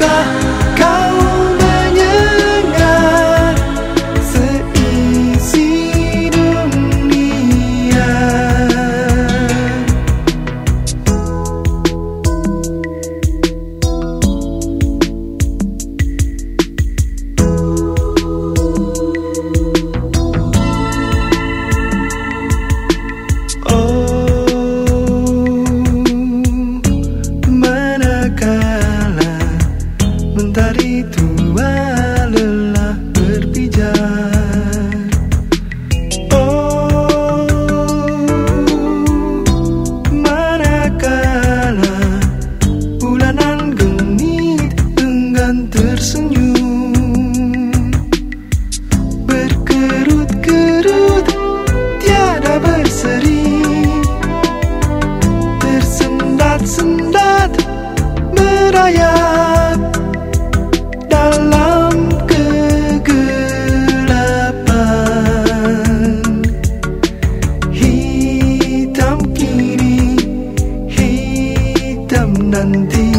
가 tarito nanti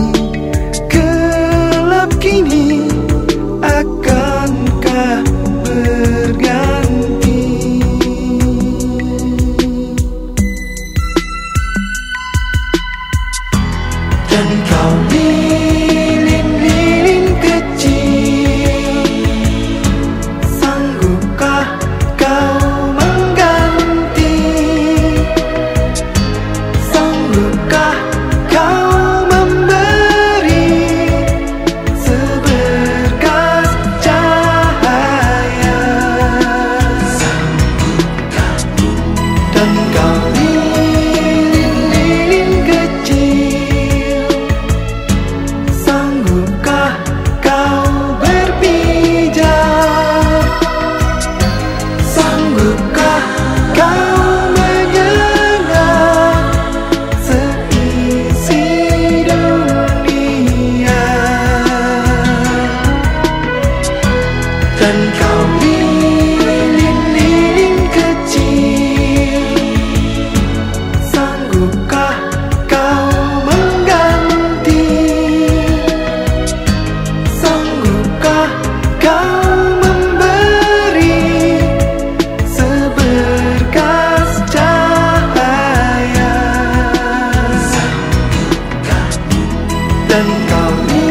Gelap kini Akankah berganti? Dan kau di coming.